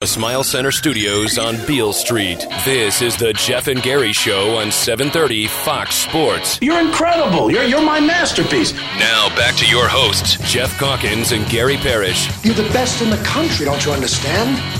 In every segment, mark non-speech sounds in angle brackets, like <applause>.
The Smile Center Studios on Beale Street. This is the Geoff and Gary Show on 730 Fox Sports. You're incredible. You're, you're my masterpiece. Now back to your hosts, Geoff Calkins and Gary Parrish. You're the best in the country, don't you understand?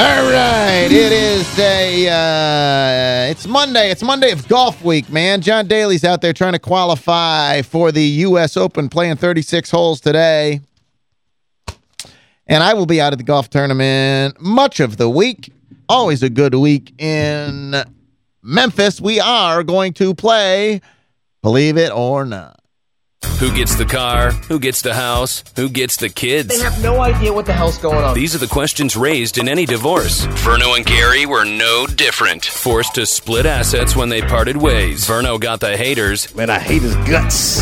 All right, it is a, uh, it's Monday. It's Monday of golf week, man. John Daly's out there trying to qualify for the U.S. Open, playing 36 holes today. And I will be out at the golf tournament much of the week. Always a good week in Memphis. We are going to play, believe it or not. Who gets the car? Who gets the house? Who gets the kids? They have no idea what the hell's going on. These are the questions raised in any divorce. Verno and Gary were no different. Forced to split assets when they parted ways. Verno got the haters. Man, I hate his guts.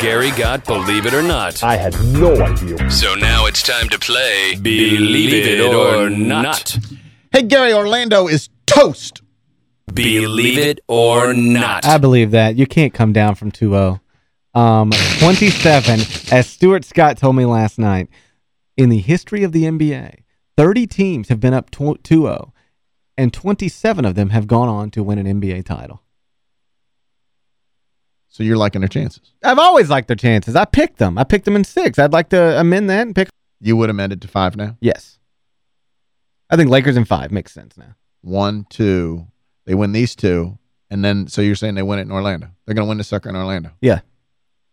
Gary got Believe It or Not. I had no idea. So now it's time to play Believe It or Not. Hey, Gary, Orlando is toast. Believe It or Not. I believe that. You can't come down from 2-0. Um, 27, as Stuart Scott told me last night, in the history of the NBA, 30 teams have been up 2-0, and 27 of them have gone on to win an NBA title. So you're liking their chances. I've always liked their chances. I picked them. I picked them in six. I'd like to amend that and pick... You would amend it to five now? Yes. I think Lakers in five makes sense now. One, two. They win these two. And then, so you're saying they win it in Orlando. They're going to win the sucker in Orlando. Yeah.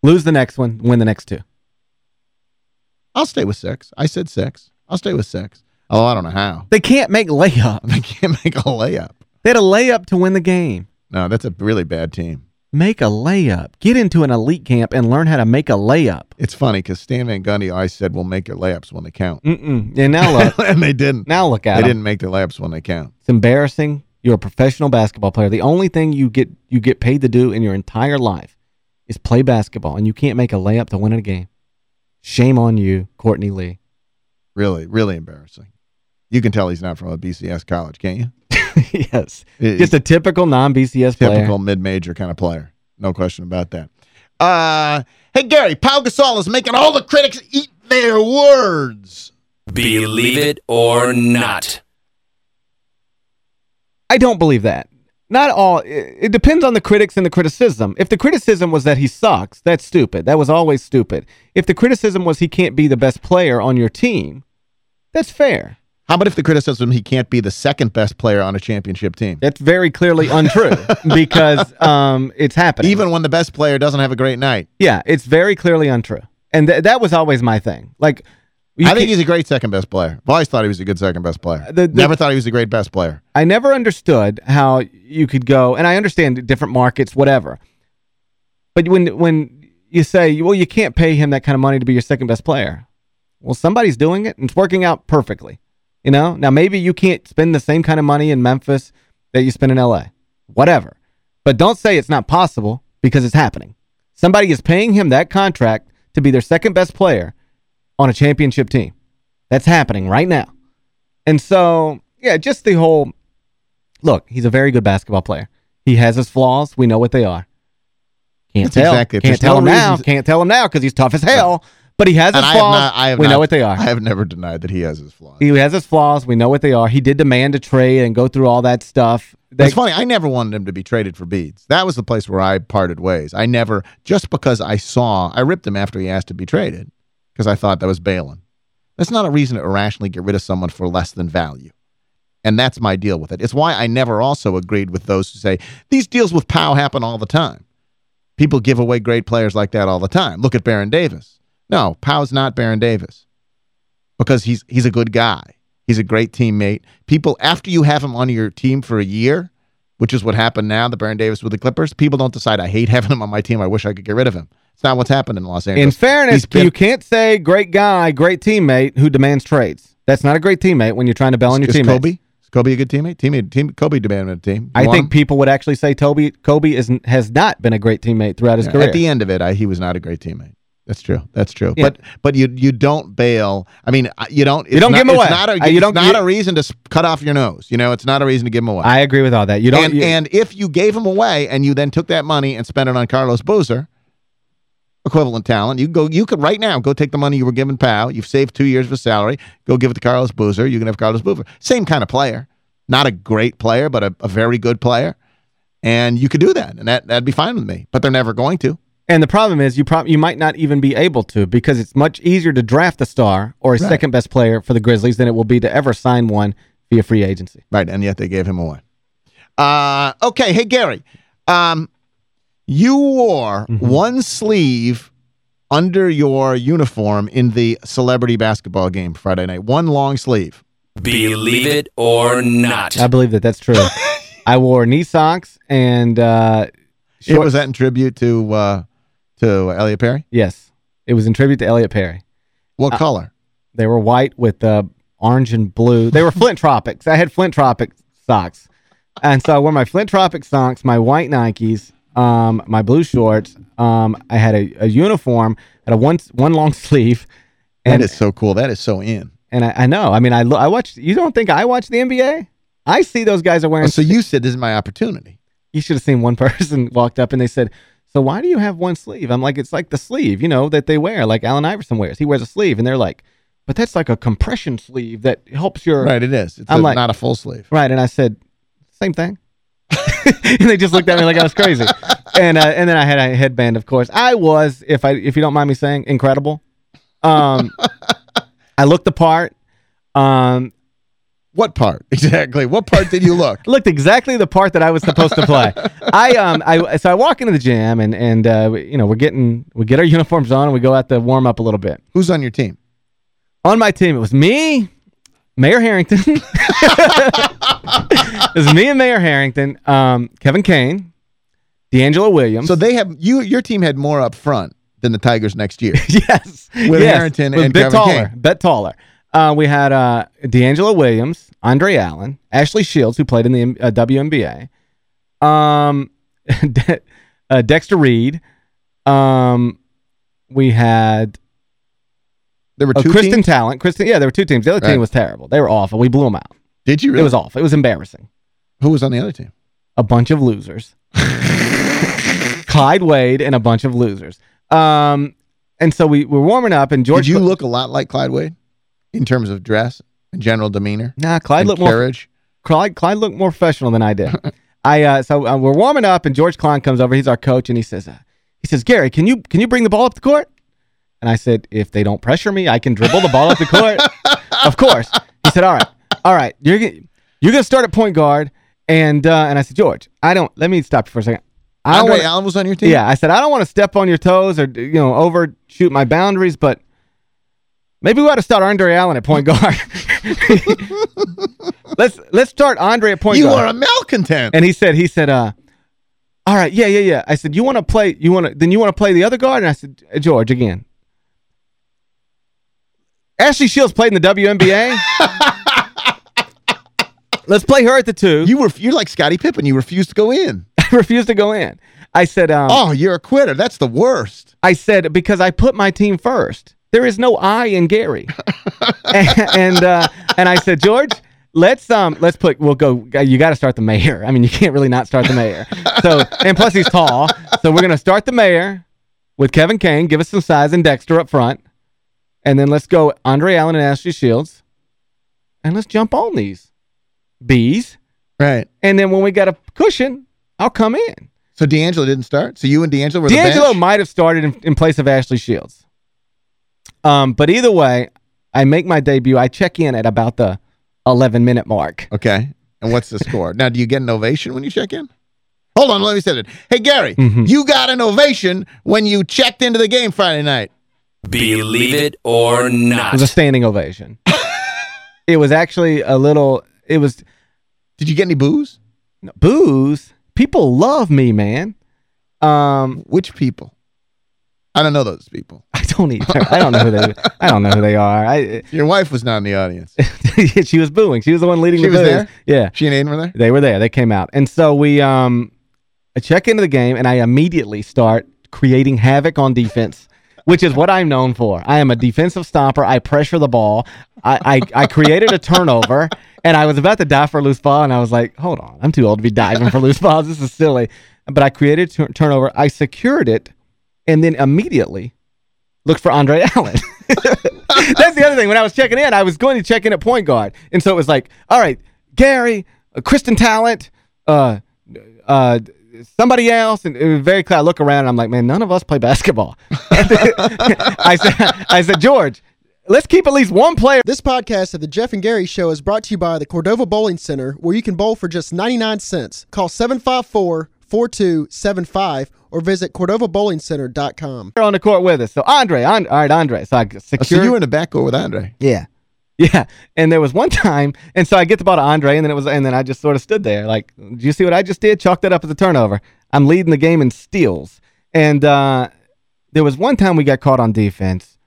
Lose the next one, win the next two. I'll stay with six. I said six. I'll stay with six. Oh, I don't know how. They can't make layup. They can't make a layup. They had a layup to win the game. No, that's a really bad team. Make a layup. Get into an elite camp and learn how to make a layup. It's funny because Stan Van Gundy always said, we'll make your layups when they count. Mm-mm. And now look. <laughs> and they didn't. Now look at it. They them. didn't make their layups when they count. It's embarrassing. You're a professional basketball player. The only thing you get you get paid to do in your entire life is play basketball, and you can't make a layup to win a game. Shame on you, Courtney Lee. Really, really embarrassing. You can tell he's not from a BCS college, can't you? <laughs> yes. It- Just a typical non-BCS player. typical mid-major kind of player. No question about that. Uh, hey, Gary, Pau Gasol is making all the critics eat their words. Believe It or Not. I don't believe that. Not all. It, it depends on the critics and the criticism. If the criticism was that he sucks, that's stupid. That was always stupid. If the criticism was he can't be the best player on your team, that's fair. How about if the criticism he can't be the second best player on a championship team? That's very clearly untrue <laughs> because um, it's happening. Even when the best player doesn't have a great night. Yeah, it's very clearly untrue. And th that was always my thing. Like, you I think he's a great second best player. I've always thought he was a good second best player. The- the- Never thought he was a great best player. I never understood how you could go, and I understand different markets, whatever. But when when you say, well, you can't pay him that kind of money to be your second best player. Well, somebody's doing it, and it's working out perfectly. You know? Now, maybe you can't spend the same kind of money in Memphis that you spend in L.A. Whatever. But don't say it's not possible, because it's happening. Somebody is paying him that contract to be their second best player on a championship team. That's happening right now. And so, yeah, just the whole look, he's a very good basketball player. He has his flaws. We know what they are. Can't That's tell. exactly. Can't tell no him now. Can't tell him now because he's tough as hell. But he has his And I have flaws. not, I have we not- know what they are. I have never denied that he has his flaws. he has his flaws. We know what they are. He did demand a trade and go through all that stuff. They- it's funny. I never wanted him to be traded for beads. That was the place where I parted ways. I never, just because I saw, I ripped him after he asked to be traded because I thought that was bailing. That's not a reason to irrationally get rid of someone for less than value. And that's my deal with it. It's why I never also agreed with those who say, these deals with Pau happen all the time. People give away great players like that all the time. Look at Baron Davis. No, Pau's not Baron Davis because he's he's a good guy. He's a great teammate. People, after you have him on your team for a year, which is what happened now, the Baron Davis with the Clippers, people don't decide, I hate having him on my team. I wish I could get rid of him. It's not what's happened in Los Angeles. in fairness, been- you can't say great guy, great teammate who demands trades. That's not a great teammate when you're trying to bail on your teammates. Kobe? Is Kobe a good teammate? Teammate, team, Kobe demanded a team. You I think him? people would actually say Toby Kobe is has not been a great teammate throughout his Yeah, career. At the end of it, I, he was not a great teammate. That's true. That's true. Yeah. But but you you don't bail. I mean, you don't. You don't it's give not, him away. It's not, a, Uh, you don't- not you- a reason to cut off your nose. You know, it's not a reason to give him away. I agree with all that. You don't and you- and if you gave him away and you then took that money and spent it on Carlos Boozer, equivalent talent, you go. You could right now go take the money you were given Pau. You've saved two years of his salary. Go give it to Carlos Boozer. You can have Carlos Boozer. Same kind of player, not a great player, but a, a very good player. And you could do that, and that that'd be fine with me. But they're never going to. And the problem is you you might not even be able to because it's much easier to draft a star or a Right. second best player for the Grizzlies than it will be to ever sign one via free agency. Right, and yet they gave him away. Uh, okay, hey, Gary. Um, you wore Mm-hmm. one sleeve under your uniform in the celebrity basketball game Friday night. One long sleeve. Believe it or not. I believe that that's true. I wore knee socks and uh It was that in tribute to uh, to Elliot Perry? Yes. It was in tribute to Elliot Perry. Uh, What color? They were white with uh, orange and blue. They were Flint Tropics. I had Flint Tropic socks. And so I wore my Flint Tropic socks, my white Nikes, um, my blue shorts. Um, I had a, a uniform, had a one one long <laughs> sleeve. And, that is so cool. That is so in. and I, I know. I mean, I, I watched, you don't think I watch the NBA? I see those guys are wearing, Oh, so you said this is my opportunity. you should have seen one <laughs> person walked up and they said, so why do you have one sleeve? I'm like, it's like the sleeve, you know, that they wear, like Allen Iverson wears. He wears a sleeve, and they're like, but that's like a compression sleeve that helps your Right, it is. It's I'm a- like- not a full sleeve. right. And I said, same thing. <laughs> and they just looked at me like I was crazy. And uh, and then I had a headband, of course. I was, if I if you don't mind me saying, incredible. Um, I looked the part. Um, What part? <laughs> Exactly. What part did you look? <laughs> looked exactly the part that I was supposed to play. I um I so I walk into the gym and and uh we- you know we're getting we get our uniforms on and we go out to warm up a little bit. Who's on your team? On my team, it was me, Mayor Herenton. <laughs> it was me and Mayor Herenton, um, Kevin Kane, DeAngelo Williams. So they have you. Your team had more up front than the Tigers next year. <laughs> yes, With yes, Herenton a and bit Kevin taller, Kane. bit taller. Uh, we had uh, DeAngelo Williams, Andre Allen, Ashley Shields, who played in the uh, WNBA, um, <laughs> De- uh, Dexter Reed. Um, we had There were oh, two Kristen teams. Talent. Kristen, yeah, there were two teams. The other Right. team was terrible. They were awful. We blew them out. Did you really? It was awful. It was embarrassing. Who was on the other team? A bunch of losers. <laughs> Clyde Wade and a bunch of losers. Um, and so we were warming up, and George. Did you look a lot like Clyde Wade in terms of dress and general demeanor? Nah, Clyde looked more carriage? Clyde, Clyde looked more professional than I did. <laughs> I uh, so uh, we're warming up, and George Klein comes over. He's our coach, and he says, uh, he says, Gary, can you can you bring the ball up the court? And I said, if they don't pressure me, I can dribble the ball up the court. <laughs> of course. He said, all right, all right, you're you're gonna start at point guard, and uh, and I said, George, I don't. Let me stop you for a second. I Andre wanna- Allen was on your team? yeah, I said I don't want to step on your toes or you know overshoot my boundaries, but maybe we ought to start Andre Allen at point guard. <laughs> let's let's start Andre at point You guard. are a malcontent. and he said he said uh all right, yeah, yeah, yeah. I said, you want to play, you want to, then you want to play the other guard? And I said, "Uh, George, again. Ashley Shields played in the WNBA. <laughs> Let's play her at the two. you were you're like Scottie Pippen. You refused to go in. <laughs> I refused to go in. I said, um, Oh, you're a quitter. That's the worst. I said because I put my team first. There is no I in Gary. <laughs> and and, uh, and I said, George, let's um let's put we'll go you got to start the mayor. I mean, you can't really not start the mayor. So and plus he's tall. So we're going to start the mayor with Kevin Kane, give us some size and Dexter up front. And then let's go Andre Allen and Ashley Shields. And let's jump on these bees. Right. And then when we got a cushion, I'll come in. So DeAngelo didn't start? So you and DeAngelo were the DeAngelo might have started in, in place of Ashley Shields. Um, but either way, I make my debut. I check in at about the 11 minute mark. Okay. And what's the score? <laughs> Now, do you get an ovation when you check in? Hold on, let me say it. Hey, Gary, Mhm. you got an ovation when you checked into the game Friday night. Believe it or not. It was a standing ovation. it was actually a little, it was Did you get any booze? no, booze. People love me, man. Um, Which people? I don't know those people. <laughs> I don't either. I don't know who they. I don't know who they are. I. <laughs> Your wife was not in the audience. <laughs> she was booing. She was the one leading She the was booze. there? Yeah. She and Aiden were there? They were there. They came out. And so we um I check into the game and I immediately start creating havoc on defense, which is what I'm known for. I am a defensive stopper. I pressure the ball. I I, I created a turnover and I was about to dive for a loose ball and I was like, "Hold on. I'm too old to be diving for loose balls. This is silly." But I created a turnover. I secured it and then immediately looked for Andre <laughs> Allen. <laughs> That's the other thing. When I was checking in, I was going to check in at point guard. And so it was like, all right, Gary, uh, Kristen Talent, uh, uh, somebody else. And it was very clear. I look around and I'm like, man, none of us play basketball. <laughs> I said, I said, George, let's keep at least one player. This podcast of the Geoff and Gary Show is brought to you by the Cordova Bowling Center, where you can bowl for just 99 cents. Call 754-4275 or visit cordovabowlingcenter.com. They're on the court with us. So Andre, on, all right, Andre. So I Oh, so you were in the backcourt with Andre. Yeah. Yeah. And there was one time, and so I get the ball to Andre, and then it was, and then I just sort of stood there. Like, do you see what I just did? Chalked that up as a turnover. I'm leading the game in steals. And uh, there was one time we got caught on defense,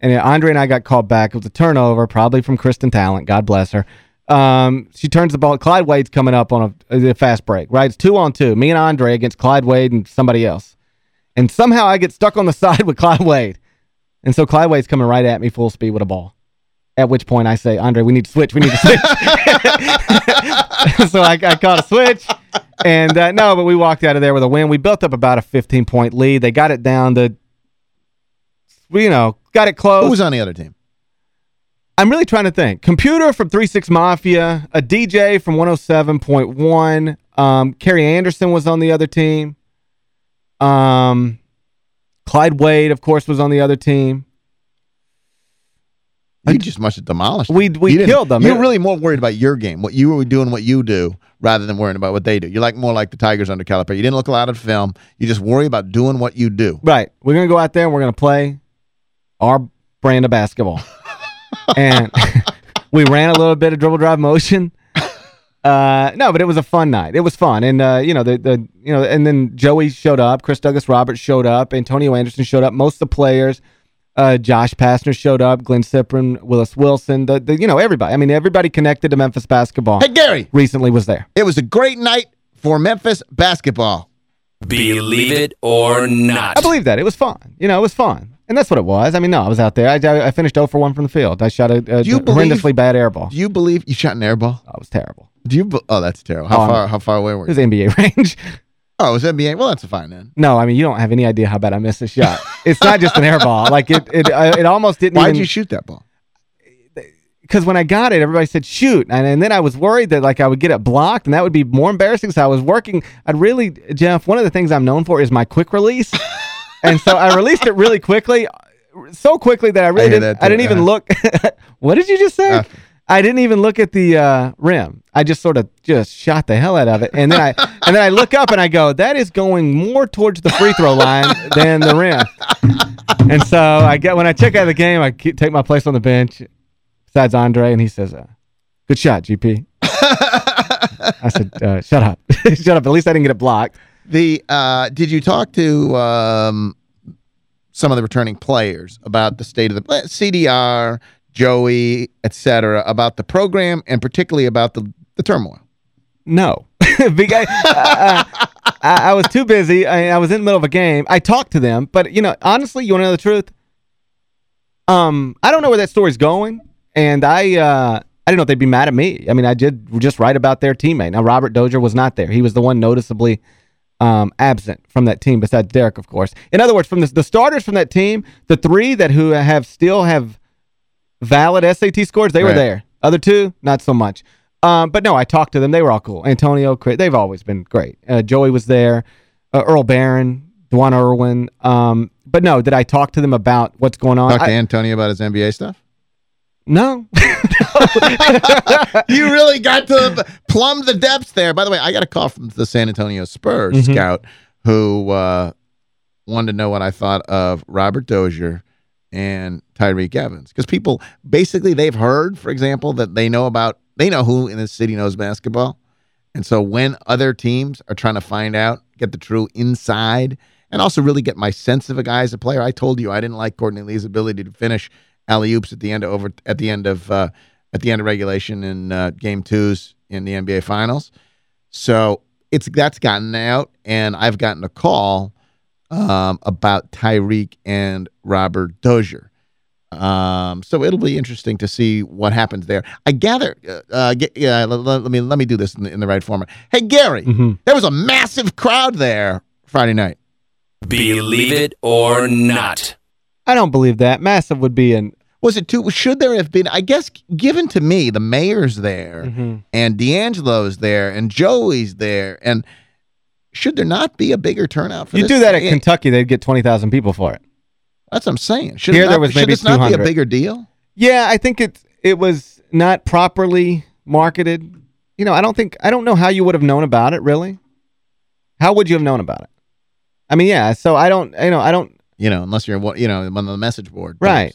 and Andre and I got called back. It was a turnover, probably from Kristen Talent. God bless her. Um, she turns the ball. Clyde Wade's coming up on a, a fast break, right? It's two on two. Me and Andre against Clyde Wade and somebody else. And somehow I get stuck on the <laughs> side with Clyde Wade. And so Clyde Wade's coming right at me full speed with a ball. At which point I say, Andre, we need to switch. We need to switch. <laughs> so I, I caught a switch. And uh, no, but we walked out of there with a win. We built up about a 15-point lead. They got it down to, you know, got it close. Who was on the other team? I'm really trying to think. Computer from 36 Mafia, a DJ from 107.1. Um, Kerry Anderson was on the other team. Um, Clyde Wade, of course, was on the other team. You just must have demolished We- them. we You killed them. You're really more worried about your game, what you were doing, what you do, rather than worrying about what they do. You're like more like the Tigers under Calipari. You didn't look a lot at film. You just worry about doing what you do. Right. We're going to go out there and we're going to play our brand of basketball. <laughs> and <laughs> we ran a little bit of dribble drive motion. Uh, no, but it was a fun night. It was fun. And, uh, you know, the, the, you know, and then Joey showed up. Chris Douglas Roberts showed up. Antonio Anderson showed up. Most of the players, uh, Josh Pastner showed up. Glynn Cyprien, Willis Wilson, the, the, you know, everybody. I mean, everybody connected to Memphis basketball Hey, Gary, recently was there. it was a great night for Memphis basketball. Believe it or not. I believe that. It was fun. You know, it was fun. And that's what it was. I mean, no, I was out there. I, I, I finished 0 for 1 from the field. I shot a, a Do you believe- horrendously bad air ball. Do you believe you shot an air ball? Oh, it was terrible. Do you? Oh, that's terrible. How Oh, far? How far away were It was NBA <laughs> range. Oh, it was NBA. Well, that's a fine then. No, I mean, you don't have any idea how bad I missed this shot. it's not just an air ball. <laughs> Like, it it, uh, it almost didn't Why'd even... you shoot that ball? Because when I got it, everybody said, shoot. And, and then I was worried that, like, I would get it blocked, and that would be more embarrassing. So I was working... I'd really... Geoff, one of the things I'm known for is my quick release. <laughs> and so I released it really quickly, so quickly that I really I didn't... that I didn't even Uh-huh. look... <laughs> what did you just say? Nothing. I didn't even look at the uh, rim. I just sort of just shot the hell out of it, and then I <laughs> and then I look up and I go, "That is going more towards the free throw line than the rim." And so I get when I check out of the game, I ke- take my place on the bench besides Andre, and he says, uh, "Good shot, GP." <laughs> I said, uh, "Shut up, <laughs> shut up." At least I didn't get it blocked. The uh, did you talk to um, some of the returning players about the state of the CDR, Joey, etc., about the program and particularly about the the turmoil? No. <laughs> because, uh, I, I was too busy. I, I was in the middle of a game. I talked to them, but, you know, honestly, you want to know the truth? Um, I don't know where that story's going, and I uh, I didn't know if they'd be mad at me. I mean, I did just write about their teammate. Now, Robert Dozier was not there. He was the one noticeably um, absent from that team, besides Derrick, of course. In other words, from the, the starters from that team, the three that who have still have valid SAT scores, they were Right. there. Other two, not so much. Um, but no, I talked to them. They were all cool. Antonio, Chris, they've always been great. Uh, Joey was there. Uh, Earl Barron, Dwan Irwin. Um, but no, did I talk to them about what's going on? Talk to I- Antonio about his NBA stuff. no. <laughs> <laughs> you really got to plumb the depths there. By the way, I got a call from the San Antonio Spurs Mhm. scout who uh, wanted to know what I thought of Robert Dozier and Tyreke Evans. Because people, basically, they've heard, for example, that they know about, they know who in the city knows basketball. And so when other teams are trying to find out, get the true inside and also really get my sense of a guy as a player. I told you I didn't like Courtney Lee's ability to finish alley oops at the end of over at the end of uh, at the end of regulation in uh, game twos in the NBA Finals. So it's that's gotten out, and I've gotten a call um, about Tyreke and Robert Dozier. Um, so it'll be interesting to see what happens there. I gather, uh, uh, get, yeah, let, let, let, me let me do this in the, in the right format. Hey, Gary, mm-hmm. there was a massive crowd there Friday night. Believe it or not. I don't believe that. Massive would be an was it too? Should there have been? I guess given to me, the mayor's there, mm-hmm. and DeAngelo's there, and Joey's there, and should there not be a bigger turnout for you do that at Kentucky, they'd get twenty thousand people for it. That's what I'm saying. Should Here not, there was maybe should this not be a bigger deal? Yeah, I think it it was not properly marketed. You know, I don't think I don't know how you would have known about it. Really, how would you have known about it? I mean, yeah. So I don't. You know, I don't. You know, unless you're what you know on the message board, right?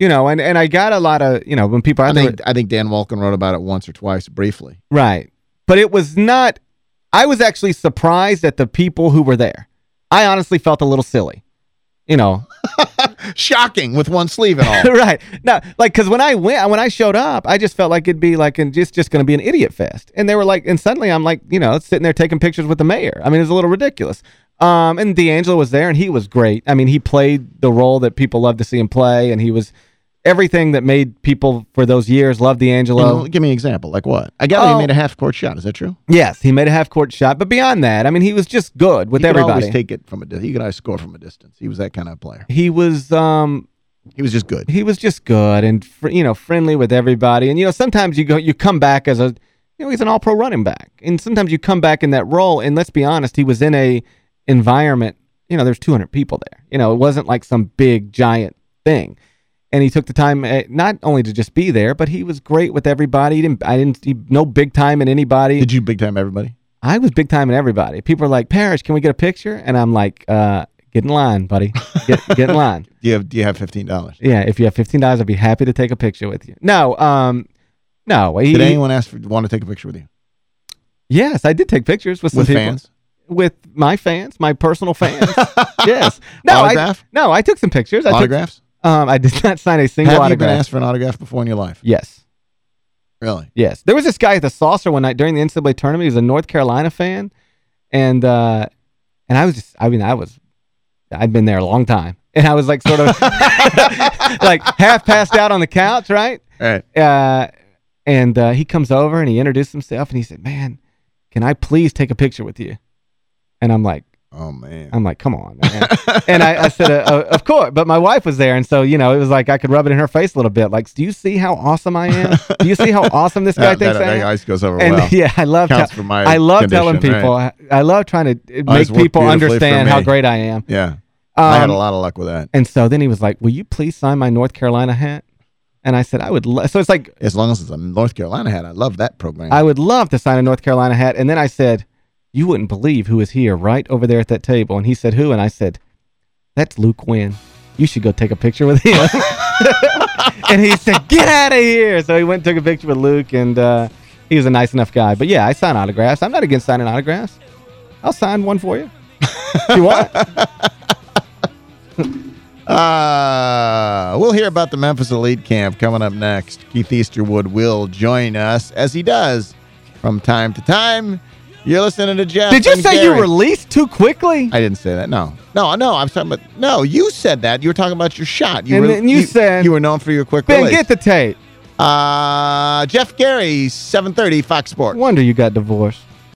You know, and, and I got a lot of, you know, when people... I, I think, I think Dan Wolken wrote about it once or twice, briefly. Right. But it was not... I was actually surprised at the people who were there. I honestly felt a little silly. You know. <laughs> Shocking with one sleeve and all. <laughs> right. No, like, because when I went, when I showed up, I just felt like it'd be like, and just, just going to be an idiot fest. And they were like, and suddenly I'm like, you know, sitting there taking pictures with the mayor. I mean, it's a little ridiculous. Um, and DeAngelo was there, and he was great. I mean, he played the role that people love to see him play, and he was everything that made people for those years love DeAngelo. You know, give me an example. Like what? I gather oh, he made a half-court shot. Is that true? Yes, he made a half-court shot. But beyond that, I mean, he was just good with he everybody. He could always take it from a He could always score from a distance. He was that kind of player. He was... um he was just good. He was just good and you know friendly with everybody. And you know sometimes you go you come back as a you know he's an all-pro running back. And sometimes you come back in that role and let's be honest, he was in a environment you know, there's 200 people there. You know, it wasn't like some big, giant thing. And he took the time uh, not only to just be there, but he was great with everybody. He didn't, I didn't, he, no big time in anybody. Did you big time everybody? I was big time in everybody. People are like, Parrish, can we get a picture? And I'm like, uh, get in line, buddy. Get, <laughs> get in line. do you have, do you have $15? Yeah. If you have $15, I'd be happy to take a picture with you. No, um, no. He, did anyone ask for, want to take a picture with you? Yes, I did take pictures with, with some fans with my fans, my personal fans. <laughs> yes. No, autograph? I, no, I took some pictures. I Autographs? Um, I did <laughs> not sign a single Have autograph. Have you been asked for an autograph before in your life? Yes. Really? Yes. There was this guy at the Saucer one night during the NCAA tournament. He was a North Carolina fan. And uh, and I was just, I mean, I was, I'd been there a long time. <laughs> And I was like sort of <laughs> like half passed out on the couch, right? Right. Uh, and uh, he comes over and he introduced himself and he said, man, can I please take a picture with you? And I'm like, oh, man. I'm like, come on, man. <laughs> and I, I said, uh, uh, of course. But my wife was there. And so, you know, it was like I could rub it in her face a little bit. Like, do you see how awesome I am? Do you see how awesome this <laughs> guy that, thinks that, I am? That goes over and, well. <laughs> Yeah, I love, Counts for my I love telling people. right. I, I love trying to make people understand how great I am. Yeah. Um, I had a lot of luck with that. And so then he was like, will you please sign my North Carolina hat? And I said, I would So it's like... As long as it's a North Carolina hat, I love that program. I would love to sign a North Carolina hat. And then I said, you wouldn't believe who is here right over there at that table. And he said, who? And I said, that's Luke Winn. You should go take a picture with him. <laughs> and he said, get out of here. So he went and took a picture with Luke, and uh, he was a nice enough guy. But yeah, I sign autographs. I'm not against signing autographs. I'll sign one for you. you want. <laughs> Uh, we'll hear about the Memphis Elite Camp coming up next. Keith Easterwood will join us, as he does from time to time. You're listening to Geoff. Did you say Gary. you released too quickly? I didn't say that. No, no, no. I'm talking about. No, you said that. You were talking about your shot. You and were, then you, you, said you were known for your quick Ben, release. get the tape. Uh, Geoff Gary, 7:30, Fox Sports. Wonder you got divorced.